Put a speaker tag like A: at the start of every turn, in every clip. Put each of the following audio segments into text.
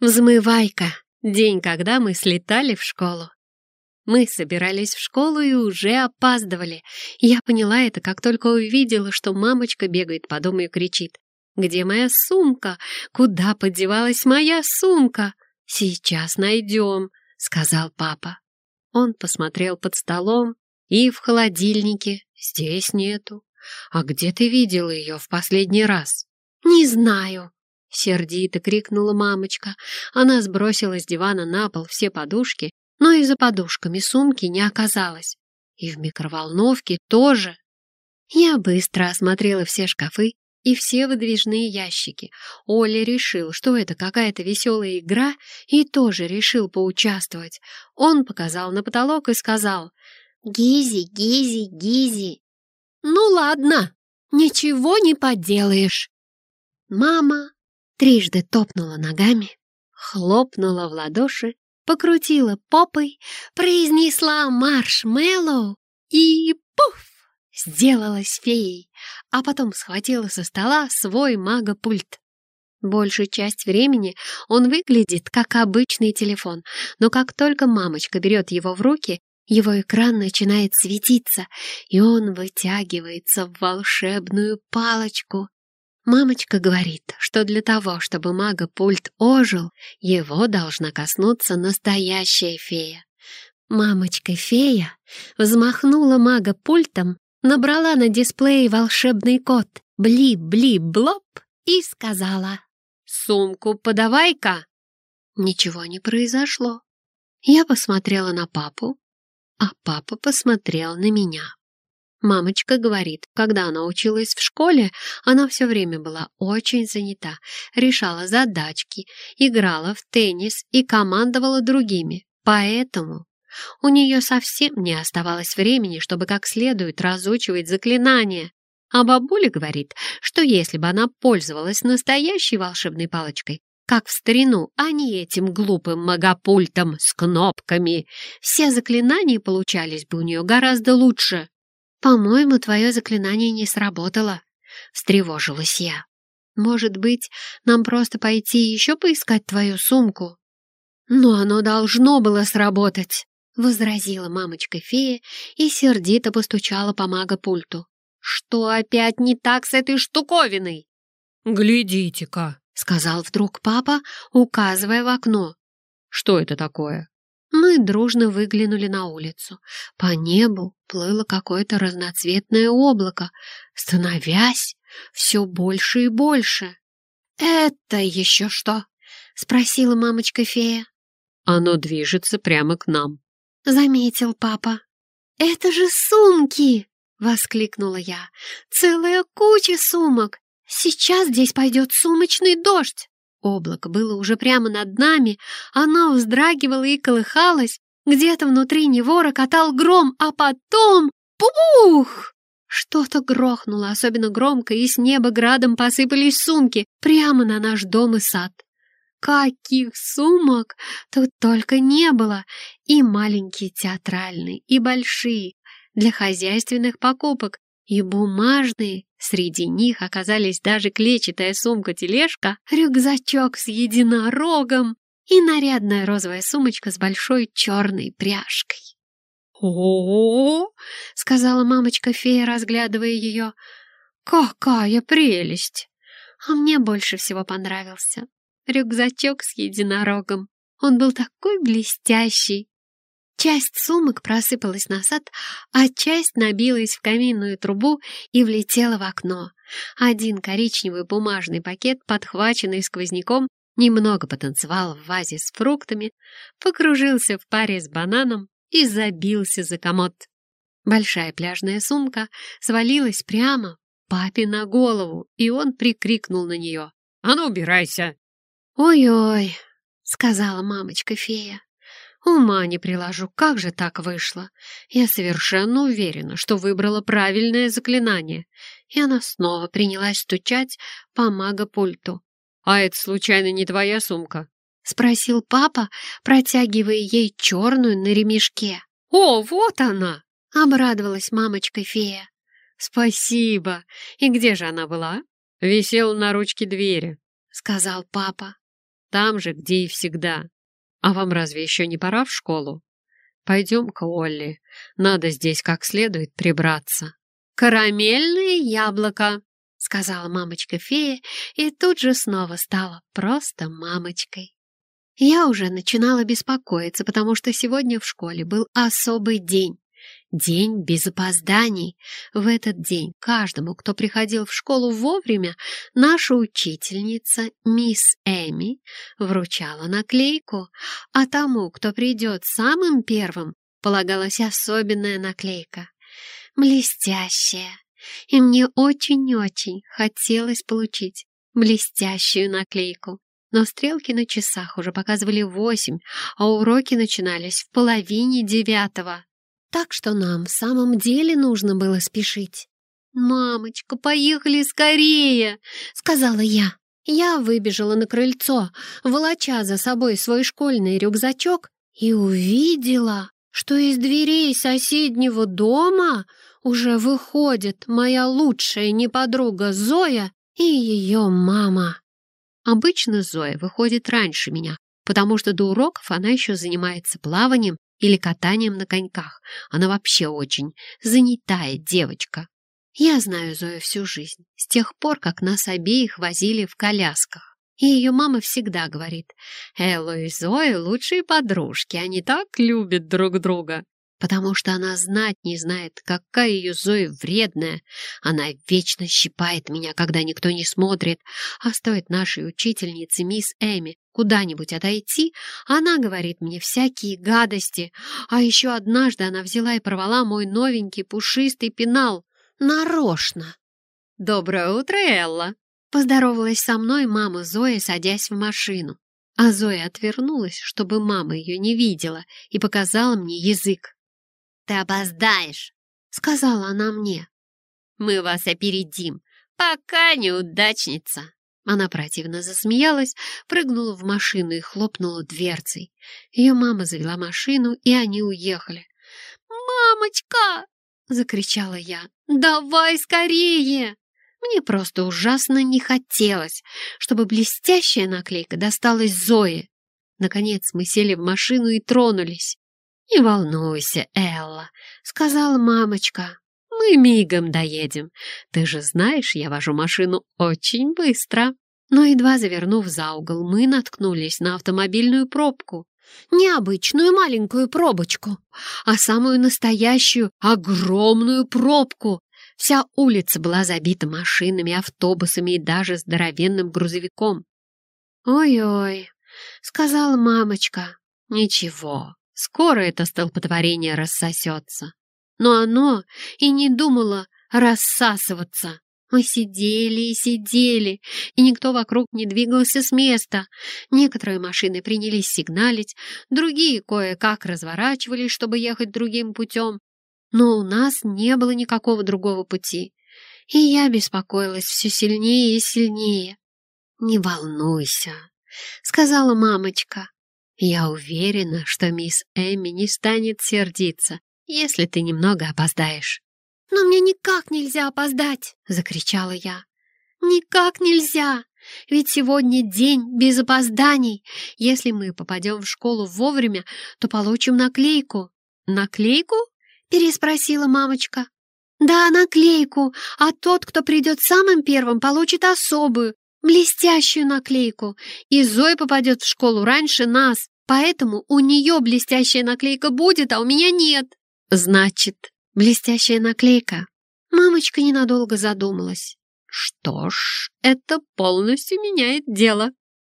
A: Взмывайка. День, когда мы слетали в школу. Мы собирались в школу и уже опаздывали. Я поняла это, как только увидела, что мамочка бегает по дому и кричит. «Где моя сумка? Куда подевалась моя сумка?» «Сейчас найдем», — сказал папа. Он посмотрел под столом и в холодильнике. Здесь нету. А где ты видела ее в последний раз? «Не знаю», — сердито крикнула мамочка. Она сбросила с дивана на пол все подушки, но и за подушками сумки не оказалось. И в микроволновке тоже. Я быстро осмотрела все шкафы и все выдвижные ящики. Оля решил, что это какая-то веселая игра, и тоже решил поучаствовать. Он показал на потолок и сказал «Гизи, Гизи, Гизи». «Ну ладно, ничего не поделаешь». Мама трижды топнула ногами, хлопнула в ладоши, покрутила попой, произнесла маршмеллоу и пуф! Сделалась феей, а потом схватила со стола свой мага-пульт. Большую часть времени он выглядит как обычный телефон, но как только мамочка берет его в руки, его экран начинает светиться, и он вытягивается в волшебную палочку. Мамочка говорит, что для того, чтобы мага-пульт ожил, его должна коснуться настоящая фея. Мамочка-фея взмахнула мага-пультом, набрала на дисплее волшебный код «Бли-бли-блоп» и сказала «Сумку подавай-ка!» Ничего не произошло. Я посмотрела на папу, а папа посмотрел на меня. Мамочка говорит, когда она училась в школе, она все время была очень занята, решала задачки, играла в теннис и командовала другими. Поэтому у нее совсем не оставалось времени, чтобы как следует разучивать заклинания. А бабуля говорит, что если бы она пользовалась настоящей волшебной палочкой, как в старину, а не этим глупым магопультом с кнопками, все заклинания получались бы у нее гораздо лучше. «По-моему, твое заклинание не сработало», — встревожилась я. «Может быть, нам просто пойти еще поискать твою сумку?» «Но оно должно было сработать», — возразила мамочка-фея и сердито постучала по мага-пульту. «Что опять не так с этой штуковиной?»
B: «Глядите-ка», — сказал вдруг папа, указывая в окно. «Что это такое?»
A: Мы дружно выглянули на улицу. По небу плыло какое-то разноцветное облако, становясь все больше и больше. «Это еще что?» — спросила мамочка-фея.
B: «Оно движется прямо к нам», —
A: заметил папа. «Это же сумки!» — воскликнула я. «Целая куча сумок! Сейчас здесь пойдет сумочный дождь!» Облако было уже прямо над нами, оно вздрагивало и колыхалось, где-то внутри него рокотал гром, а потом... Пух! Что-то грохнуло особенно громко, и с неба градом посыпались сумки прямо на наш дом и сад. Каких сумок тут только не было! И маленькие театральные, и большие, для хозяйственных покупок, и бумажные. Среди них оказались даже клетчатая сумка-тележка, рюкзачок с единорогом и нарядная розовая сумочка с большой черной пряжкой.
B: «О-о-о!»
A: — сказала мамочка-фея, разглядывая ее. «Какая прелесть!» А мне больше всего понравился рюкзачок с единорогом. Он был такой блестящий, Часть сумок просыпалась на сад, а часть набилась в каминную трубу и влетела в окно. Один коричневый бумажный пакет, подхваченный сквозняком, немного потанцевал в вазе с фруктами, покружился в паре с бананом и забился за комод. Большая пляжная сумка свалилась прямо папе на голову, и он прикрикнул на нее.
B: «А ну, убирайся!»
A: «Ой-ой!» — сказала мамочка-фея. Ума не приложу, как же так вышло. Я совершенно уверена, что выбрала правильное заклинание. И она снова принялась стучать по мага-пульту.
B: «А это, случайно, не твоя сумка?»
A: — спросил папа, протягивая ей черную на ремешке.
B: «О, вот она!»
A: — обрадовалась мамочка-фея.
B: «Спасибо! И где же она была?» «Висела на ручке двери», —
A: сказал папа.
B: там же, где и всегда. А вам разве еще не пора в школу? Пойдем-ка, Олли, надо здесь как следует прибраться.
A: «Карамельное яблоко», — сказала мамочка-фея, и тут же снова стала просто мамочкой. Я уже начинала беспокоиться, потому что сегодня в школе был особый день. День без опозданий. В этот день каждому, кто приходил в школу вовремя, наша учительница, мисс Эми, вручала наклейку, а тому, кто придет самым первым, полагалась особенная наклейка. Блестящая. И мне очень-очень хотелось получить блестящую наклейку. Но стрелки на часах уже показывали восемь, а уроки начинались в половине девятого. Так что нам в самом деле нужно было спешить. «Мамочка, поехали скорее!» — сказала я. Я выбежала на крыльцо, волоча за собой свой школьный рюкзачок, и увидела, что из дверей соседнего дома уже выходит моя лучшая неподруга Зоя и ее мама. Обычно Зоя выходит раньше меня, потому что до уроков она еще занимается плаванием или катанием на коньках. Она вообще очень занятая девочка. Я знаю Зою всю жизнь, с тех пор, как нас обеих возили в колясках. И ее мама всегда говорит, Элло и Зоя лучшие подружки, они так любят друг друга потому что она знать не знает, какая ее Зоя вредная. Она вечно щипает меня, когда никто не смотрит, а стоит нашей учительнице мисс Эми куда-нибудь отойти, она говорит мне всякие гадости. А еще однажды она взяла и порвала мой новенький пушистый пенал. Нарочно. «Доброе утро, Элла!» Поздоровалась со мной мама Зоя, садясь в машину. А Зоя отвернулась, чтобы мама ее не видела, и показала мне язык. «Ты опоздаешь», — сказала она мне. «Мы вас опередим, пока неудачница». Она противно засмеялась, прыгнула в машину и хлопнула дверцей. Ее мама завела машину, и они уехали. «Мамочка!» — закричала я. «Давай скорее!» Мне просто ужасно не хотелось, чтобы блестящая наклейка досталась Зое. Наконец мы сели в машину и тронулись. «Не волнуйся, Элла», — сказала мамочка. «Мы мигом доедем. Ты же знаешь, я вожу машину очень быстро». Но едва завернув за угол, мы наткнулись на автомобильную пробку. Необычную маленькую пробочку, а самую настоящую огромную пробку. Вся улица была забита машинами, автобусами и даже здоровенным грузовиком. «Ой-ой», — сказала мамочка. «Ничего, Скоро это столпотворение рассосется. Но оно и не думало рассасываться. Мы сидели и сидели, и никто вокруг не двигался с места. Некоторые машины принялись сигналить, другие кое-как разворачивались, чтобы ехать другим путем. Но у нас не было никакого другого пути, и я беспокоилась все сильнее и сильнее. «Не волнуйся», — сказала мамочка. Я уверена, что мисс Эми не станет сердиться, если ты немного опоздаешь. «Но мне никак нельзя опоздать!» — закричала я. «Никак нельзя! Ведь сегодня день без опозданий. Если мы попадем в школу вовремя, то получим наклейку». «Наклейку?» — переспросила мамочка. «Да, наклейку, а тот, кто придет самым первым, получит особую, блестящую наклейку, и Зоя попадет в школу раньше нас, поэтому у нее блестящая наклейка будет, а у меня нет. Значит, блестящая наклейка. Мамочка ненадолго задумалась. Что ж, это полностью меняет дело.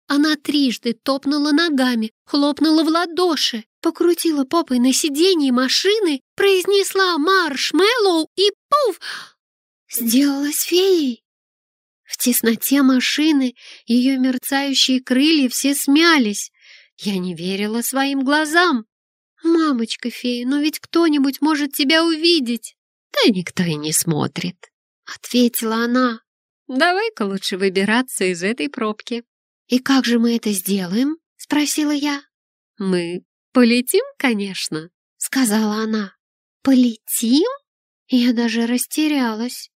A: Она трижды топнула ногами, хлопнула в ладоши, покрутила попой на сиденье машины, произнесла маршмеллоу и пуф! Сделалась феей. В тесноте машины ее мерцающие крылья все смялись. Я не верила своим глазам. «Мамочка-фея, но ведь кто-нибудь может тебя увидеть!» «Да никто и не смотрит», — ответила она. «Давай-ка лучше выбираться из этой пробки». «И как же мы это сделаем?» — спросила я. «Мы полетим, конечно», — сказала она. «Полетим?» Я даже растерялась.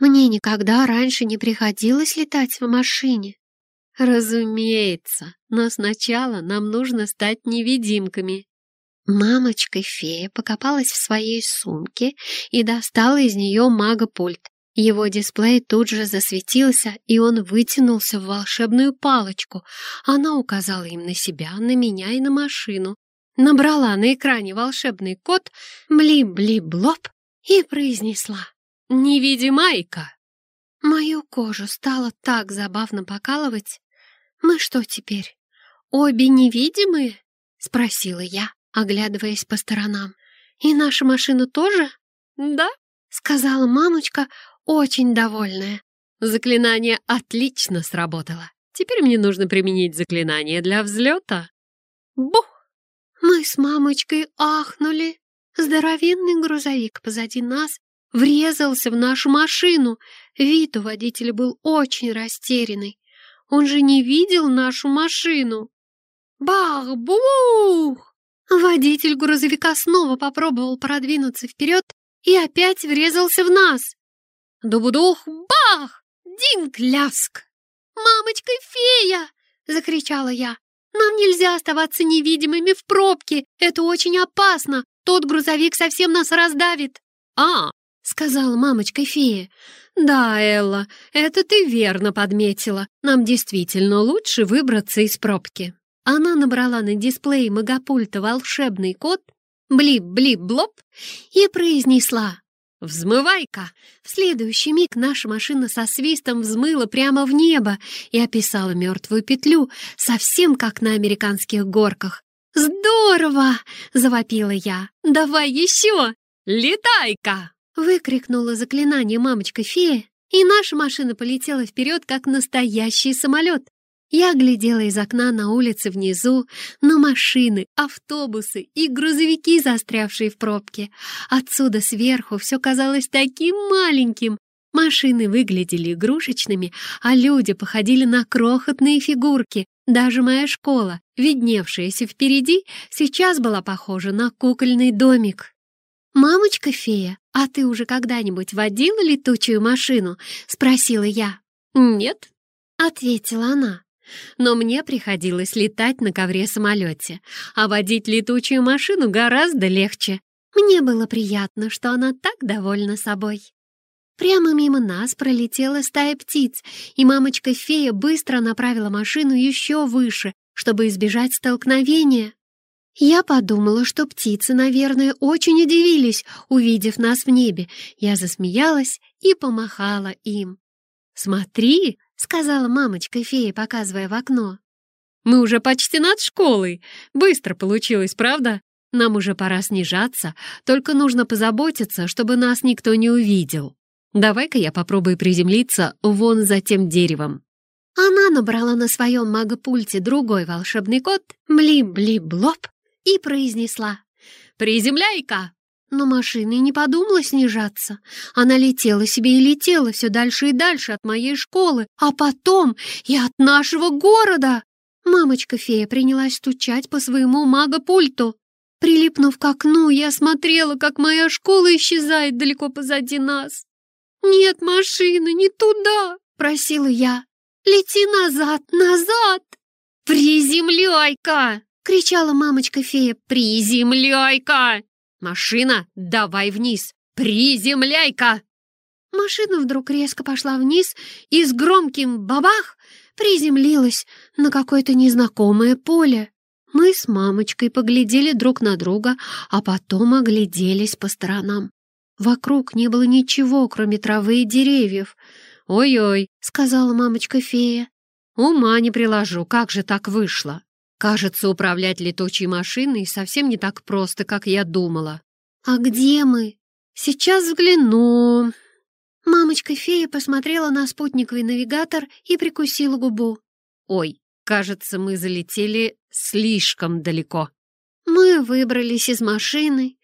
A: Мне никогда раньше не приходилось летать в машине. Разумеется, но сначала нам нужно стать невидимками. Мамочка-фея покопалась в своей сумке и достала из нее мага-пульт. Его дисплей тут же засветился, и он вытянулся в волшебную палочку. Она указала им на себя, на меня и на машину. Набрала на экране волшебный код «Мли-бли-блоп» и произнесла «Невидимайка». Мою кожу стало так забавно покалывать. «Мы что теперь, обе невидимые?» — спросила я, оглядываясь по сторонам. «И наша машина тоже?» «Да», — сказала мамочка, очень довольная. Заклинание отлично сработало. Теперь мне нужно применить заклинание для взлета. Бух! Мы с мамочкой ахнули. Здоровенный грузовик позади нас врезался в нашу машину. Вид у водителя был очень растерянный. Он же не видел нашу машину. Бах-бух! Водитель грузовика снова попробовал продвинуться вперед и опять врезался в нас. Дубудух, бах! Динг, ляск! «Мамочка-фея!» — закричала я. «Нам нельзя оставаться невидимыми в пробке! Это очень опасно! Тот грузовик совсем нас раздавит!» «А!» — сказала мамочка-фея. «Да, Элла, это ты верно подметила. Нам действительно лучше выбраться из пробки». Она набрала на дисплее магопульта волшебный код «Блип-блип-блоп» и произнесла «Взмывай-ка!» В следующий миг наша машина со свистом взмыла прямо в небо и описала мертвую петлю, совсем как на американских горках. «Здорово!» — завопила я. «Давай еще!» «Летай-ка!» — выкрикнула заклинание мамочка-фея, и наша машина полетела вперед, как настоящий самолет. Я глядела из окна на улице внизу, на машины, автобусы и грузовики, застрявшие в пробке. Отсюда сверху все казалось таким маленьким. Машины выглядели игрушечными, а люди походили на крохотные фигурки. Даже моя школа, видневшаяся впереди, сейчас была похожа на кукольный домик. «Мамочка-фея, а ты уже когда-нибудь водила летучую машину?» — спросила я. «Нет», — ответила она но мне приходилось летать на ковре-самолете, а водить летучую машину гораздо легче. Мне было приятно, что она так довольна собой. Прямо мимо нас пролетела стая птиц, и мамочка-фея быстро направила машину еще выше, чтобы избежать столкновения. Я подумала, что птицы, наверное, очень удивились, увидев нас в небе. Я засмеялась и помахала им. «Смотри!» сказала мамочка-фея, показывая в окно. «Мы уже почти над школой. Быстро получилось, правда? Нам уже пора снижаться, только нужно позаботиться, чтобы нас никто не увидел. Давай-ка я попробую приземлиться вон за тем деревом». Она набрала на своем магопульте другой волшебный код «Млим-блип-блоп» и произнесла «Приземляй-ка!» Но машина и не подумала снижаться. Она летела себе и летела все дальше и дальше от моей школы, а потом и от нашего города. Мамочка-фея принялась стучать по своему магопульту. Прилипнув к окну, я смотрела, как моя школа исчезает далеко позади нас. «Нет машины, не туда!» — просила я. «Лети назад, назад!» «Приземляй-ка!» — кричала мамочка-фея. «Приземляй-ка!» «Машина, давай вниз! Приземляй-ка!» Машина вдруг резко пошла вниз и с громким бабах приземлилась на какое-то незнакомое поле. Мы с мамочкой поглядели друг на друга, а потом огляделись по сторонам. Вокруг не было ничего, кроме травы и деревьев. «Ой-ой», — сказала мамочка-фея. «Ума не приложу, как же так вышло?» Кажется, управлять летучей машиной совсем не так просто, как я думала. «А где мы?» «Сейчас взгляну». Мамочка-фея посмотрела на спутниковый навигатор и прикусила губу. «Ой, кажется, мы залетели слишком далеко». Мы выбрались из машины.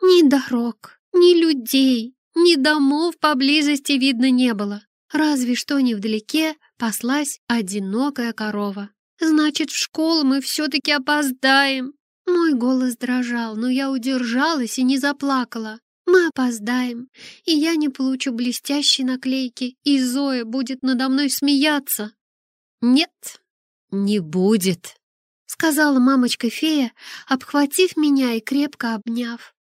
A: Ни дорог, ни людей, ни домов поблизости видно не было. Разве что невдалеке паслась одинокая корова. Значит, в школу мы все-таки опоздаем. Мой голос дрожал, но я удержалась и не заплакала. Мы опоздаем, и я не получу блестящей наклейки, и Зоя будет надо мной смеяться. «Нет, не будет», — сказала мамочка-фея, обхватив меня и крепко обняв.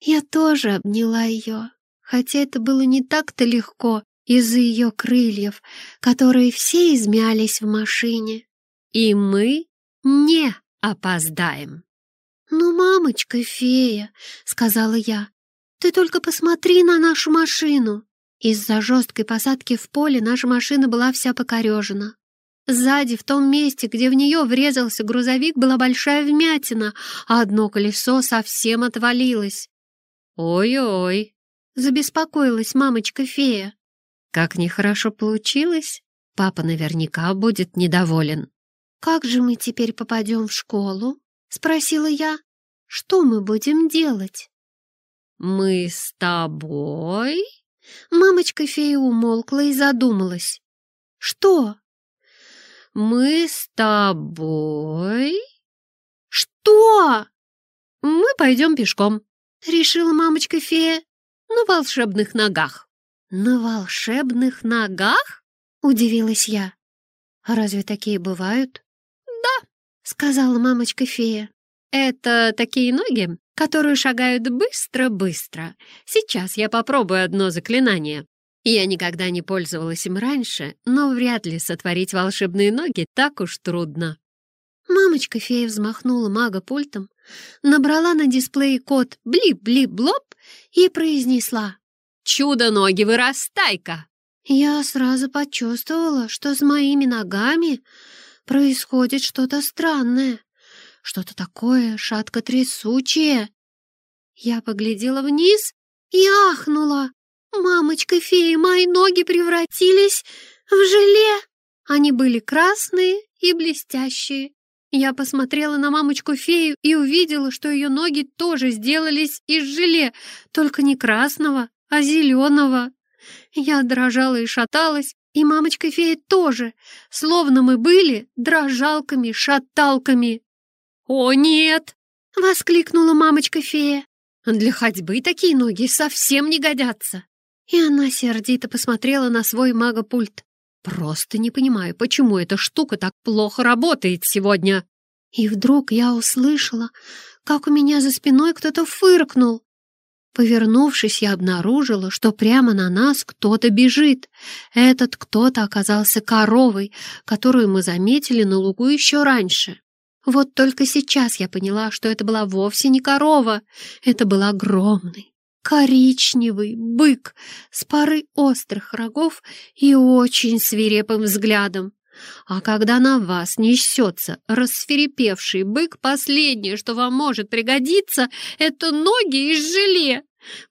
A: Я тоже обняла ее, хотя это было не так-то легко из-за ее крыльев, которые все измялись в машине. И мы не опоздаем. «Ну, мамочка-фея», — сказала я, — «ты только посмотри на нашу машину». Из-за жесткой посадки в поле наша машина была вся покорежена. Сзади, в том месте, где в нее врезался грузовик, была большая вмятина, а одно колесо совсем отвалилось.
B: «Ой-ой!»
A: — забеспокоилась мамочка-фея.
B: «Как нехорошо получилось, папа наверняка будет недоволен».
A: «Как же мы теперь попадем в школу?» — спросила я. «Что мы будем делать?»
B: «Мы с тобой?»
A: Мамочка-фея умолкла и задумалась. «Что?»
B: «Мы с тобой?»
A: «Что?»
B: «Мы пойдем пешком», —
A: решила мамочка-фея.
B: «На волшебных ногах».
A: «На волшебных ногах?» — удивилась я. «А разве такие бывают?» Сказала мамочка-фея.
B: «Это такие ноги, которые шагают быстро-быстро. Сейчас я попробую одно заклинание. Я никогда не пользовалась им раньше, но вряд ли сотворить волшебные ноги так уж трудно.
A: Мамочка-фея взмахнула мага-пультом, набрала на дисплее код «блип-блип-блоп» и произнесла
B: «Чудо-ноги, вырастай-ка!»
A: Я сразу почувствовала, что с моими ногами происходит что-то странное что-то такое шатко-трясучее. Я поглядела вниз и ахнула. «Мамочка-фея, мои ноги превратились в желе!» Они были красные и блестящие. Я посмотрела на мамочку-фею и увидела, что ее ноги тоже сделались из желе, только не красного, а зеленого. Я дрожала и шаталась, и мамочка-фея тоже, словно мы были дрожалками-шаталками.
B: «О, нет!»
A: — воскликнула мамочка-фея.
B: «Для ходьбы такие ноги совсем не годятся!»
A: И она сердито посмотрела на свой магопульт.
B: «Просто не понимаю, почему эта штука так плохо работает сегодня!»
A: И вдруг я услышала, как у меня за спиной кто-то фыркнул. Повернувшись, я обнаружила, что прямо на нас кто-то бежит. Этот кто-то оказался коровой, которую мы заметили на лугу еще раньше. Вот только сейчас я поняла, что это была вовсе не корова. Это был огромный, коричневый бык с парой острых рогов и очень свирепым взглядом. А когда на вас несется рассверепевший бык, последнее, что вам может пригодиться, это ноги из желе.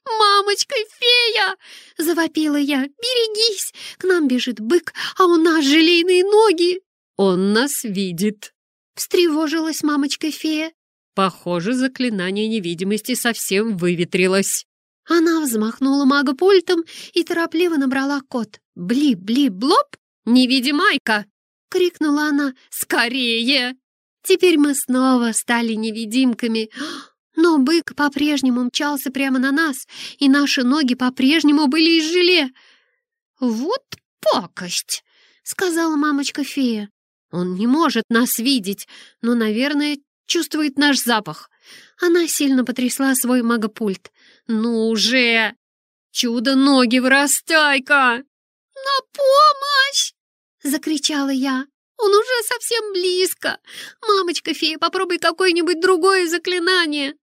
A: «Мамочка-фея!» — завопила я. «Берегись! К нам бежит бык, а у нас желейные ноги!»
B: «Он нас видит!»
A: Встревожилась мамочка-фея.
B: Похоже, заклинание невидимости совсем выветрилось.
A: Она взмахнула магопультом и торопливо набрала код. «Бли-бли-блоп! Невидимайка!» — крикнула она. «Скорее!» Теперь мы снова стали невидимками. Но бык по-прежнему мчался прямо на нас, и наши ноги по-прежнему были из желе. «Вот пакость!» — сказала мамочка-фея. Он не может нас видеть, но, наверное, чувствует наш запах. Она сильно потрясла свой магопульт. «Ну уже! Чудо-ноги, вырастай-ка!» «На помощь!» — закричала я. «Он уже совсем близко! Мамочка-фея, попробуй какое-нибудь другое заклинание!»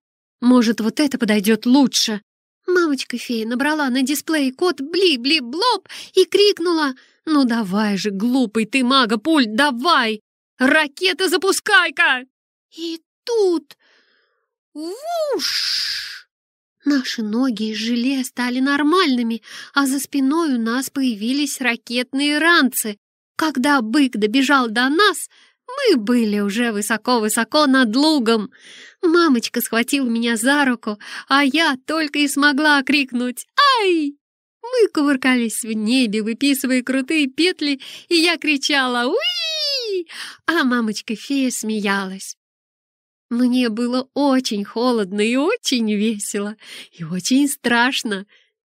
A: «Может, вот это подойдет лучше!» Мамочка-фея набрала на дисплее код «Бли-бли-блоп» и крикнула «Ну давай же, глупый ты мага-пульт, давай! Ракета запускай-ка!» И тут... Вуш! Наши ноги из желе стали нормальными, а за спиной у нас появились ракетные ранцы. Когда бык добежал до нас, мы были уже высоко-высоко над лугом. Мамочка схватила меня за руку, а я только и смогла крикнуть «Ай!». Мы кувыркались в небе, выписывая крутые петли, и я кричала «Уи!», а мамочка-фея смеялась. Мне было очень холодно и очень весело, и очень страшно.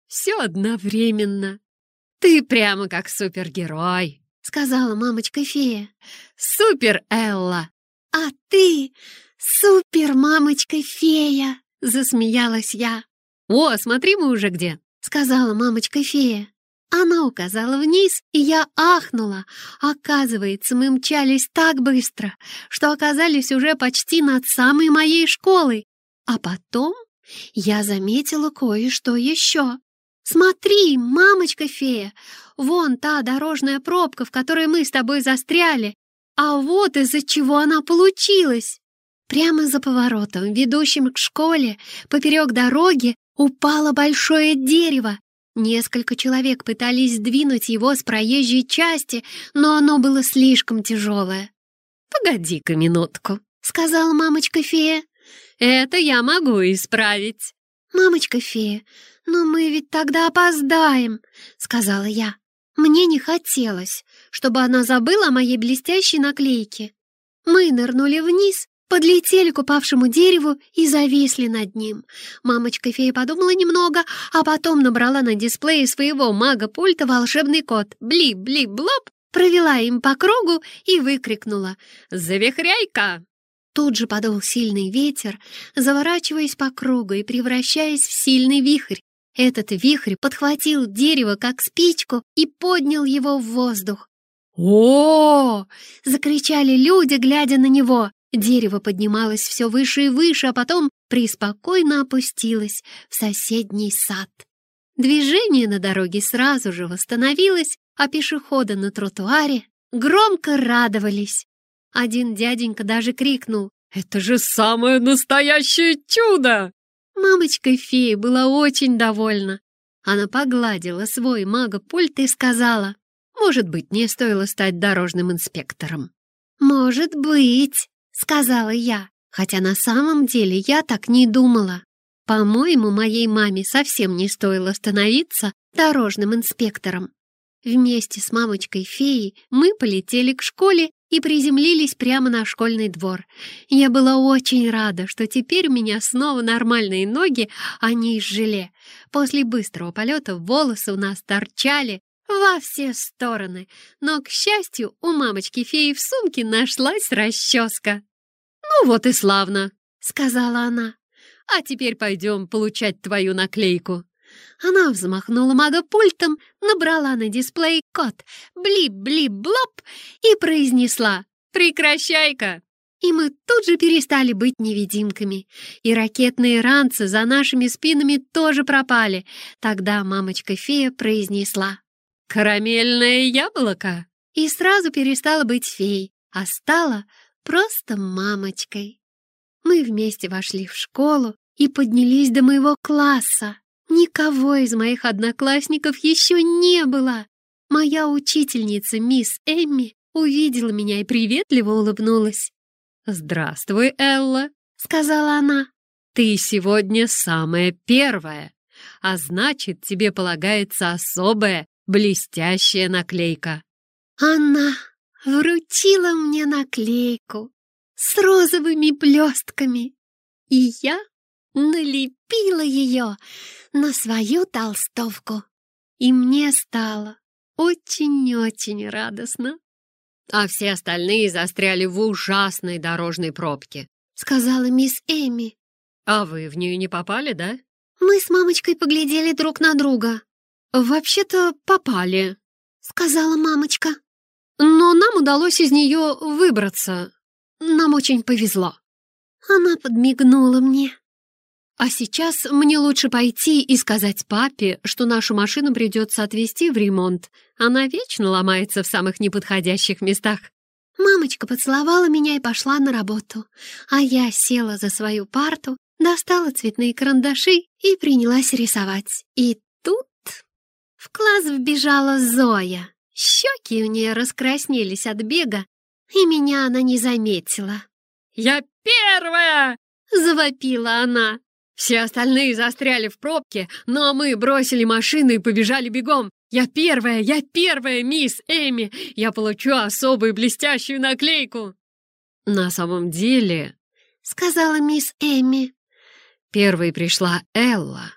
A: Все одновременно. «Ты прямо как супергерой», —
B: сказала мамочка-фея. «Супер, Элла!» «А ты супер, мамочка-фея!» — засмеялась я.
A: «О, смотри, мы уже где!»
B: — сказала мамочка-фея. Она указала вниз, и я ахнула. Оказывается, мы мчались так быстро, что оказались уже почти над самой моей школой. А потом я заметила кое-что еще. «Смотри, мамочка-фея, вон та дорожная пробка, в которой мы с тобой застряли. А вот из-за чего она получилась!» Прямо за поворотом, ведущим к школе, поперек дороги, упало большое дерево. Несколько человек пытались сдвинуть его с проезжей части, но оно было слишком тяжелое.
A: «Погоди-ка минутку», —
B: сказала мамочка-фея.
A: «Это я могу исправить».
B: «Мамочка-фея, но мы ведь тогда опоздаем», — сказала я. Мне не хотелось, чтобы она забыла о моей блестящей наклейке. Мы нырнули вниз, подлетели к упавшему дереву и зависли над ним. Мамочка-фея подумала немного, а потом набрала на дисплее своего мага-пульта волшебный код «Бли-бли-блоп», провела им по кругу и выкрикнула «Завихряй-ка!». Тут же подул сильный ветер, заворачиваясь по кругу и превращаясь в сильный вихрь. Этот вихрь подхватил дерево, как спичку, и поднял его в воздух.
A: о,
B: закричали люди, глядя на него. Дерево поднималось все выше и выше, а потом преспокойно опустилось в соседний сад. Движение на дороге сразу же восстановилось, а пешеходы на тротуаре громко радовались. Один дяденька даже крикнул
A: «Это же самое настоящее чудо!»
B: Мамочка-фея была очень довольна. Она погладила свой мага-пульт и сказала, «Может быть, мне стоило стать дорожным инспектором?» «Может быть», — сказала я, хотя на самом деле я так не думала. По-моему, моей маме совсем не стоило становиться дорожным инспектором. Вместе с мамочкой-феей мы полетели к школе и приземлились прямо на школьный двор. Я была очень рада, что теперь у меня снова нормальные ноги, а не из желе. После быстрого полета волосы у нас торчали во все стороны, но, к счастью, у мамочки-феи в сумке нашлась расческа.
A: «Ну вот и славно», —
B: сказала она.
A: «А теперь пойдем получать твою наклейку».
B: Она взмахнула магопультом, набрала на дисплей код «Блип-блип-блоп» и произнесла «Прекращай-ка!». И мы тут же перестали быть невидимками. И ракетные ранцы за нашими спинами тоже пропали. Тогда мамочка-фея произнесла
A: «Карамельное яблоко!»
B: И сразу перестала быть феей, а стала просто мамочкой. Мы вместе вошли в школу и поднялись до моего класса. Никого из моих одноклассников еще не было. Моя учительница, мисс Эмми, увидела меня и приветливо улыбнулась.
A: «Здравствуй, Элла», —
B: сказала она.
A: «Ты сегодня самая первая, а значит, тебе полагается особая блестящая наклейка».
B: Она вручила мне наклейку с розовыми блестками, и я налепила ее на свою толстовку. И мне стало очень-очень радостно.
A: А все остальные застряли в ужасной дорожной пробке,
B: сказала мисс Эми.
A: А вы в нее не попали, да?
B: Мы с мамочкой поглядели друг на друга.
A: Вообще-то попали,
B: сказала мамочка.
A: Но нам удалось из нее выбраться. Нам очень повезло.
B: Она подмигнула мне.
A: А сейчас мне лучше пойти и сказать папе, что нашу машину придется отвезти в ремонт. Она вечно ломается в самых неподходящих местах.
B: Мамочка поцеловала меня и пошла на работу, а я села за свою парту, достала цветные карандаши и принялась рисовать. И тут в класс вбежала Зоя. Щеки у нее раскраснелись от бега, и меня она не заметила.
A: «Я первая!»
B: — завопила она.
A: Все остальные застряли в пробке, но мы бросили машину и побежали бегом. Я первая, я первая, мисс Эми. Я получу особую блестящую наклейку. На самом деле,
B: сказала мисс Эми,
A: первой пришла Элла.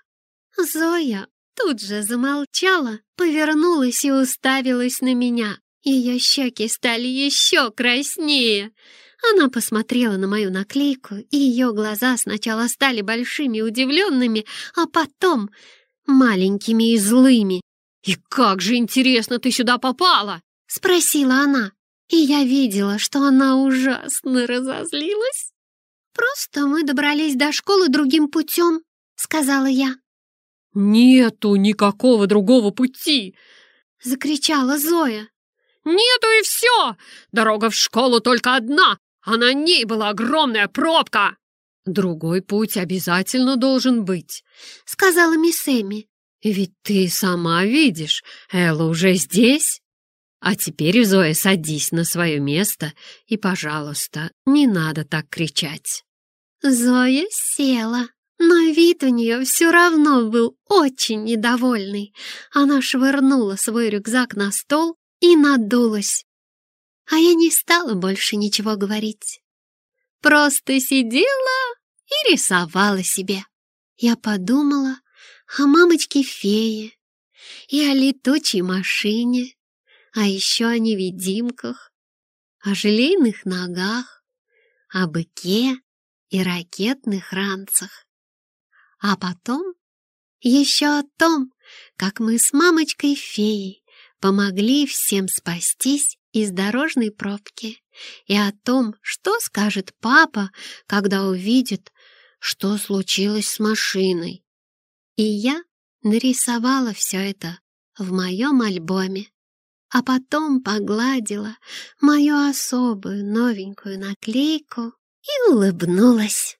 B: Зоя тут же замолчала, повернулась и уставилась на меня. Ее щеки стали еще краснее. Она посмотрела на мою наклейку, и ее глаза сначала стали большими и удивленными, а потом маленькими и злыми.
A: «И как же интересно ты сюда попала?»
B: — спросила она. И я видела, что она ужасно разозлилась. «Просто мы добрались до школы другим путем», — сказала я.
A: «Нету никакого другого пути!»
B: — закричала Зоя.
A: «Нету и все! Дорога в школу только одна, а на ней была огромная пробка!» «Другой путь обязательно должен быть», —
B: сказала мисс Эми.
A: «Ведь ты сама видишь, Элла уже здесь. А теперь, Зоя, садись на свое место и, пожалуйста, не надо так кричать».
B: Зоя села, но вид у нее все равно был очень недовольный. Она швырнула свой рюкзак на стол и надулась. А я не стала больше ничего говорить. Просто сидела и рисовала себе. Я подумала о мамочке-фее и о летучей машине, а еще о невидимках, о желейных ногах, о быке и ракетных ранцах. А потом еще о том, как мы с мамочкой-феей помогли всем спастись из дорожной пробки, и о том, что скажет папа, когда увидит, что случилось с машиной. И я нарисовала все это в моем альбоме, а потом погладила мою особую новенькую наклейку и улыбнулась.